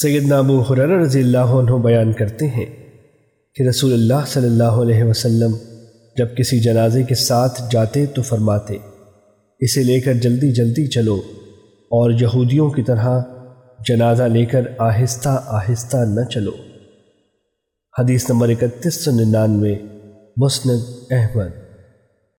سیدنا ابو حرر رضی اللہ عنہ بیان کرتے ہیں کہ رسول اللہ صلی اللہ علیہ وسلم جب کسی جنازے کے ساتھ جاتے تو فرماتے، اسے لے کر جلدی جلدی چلو اور یہودیوں کی طرح جنازہ لے کر آہستہ آہستہ نہ چلو۔ حدیث نمبر اکتیس سو ننانوے، مسند احمد۔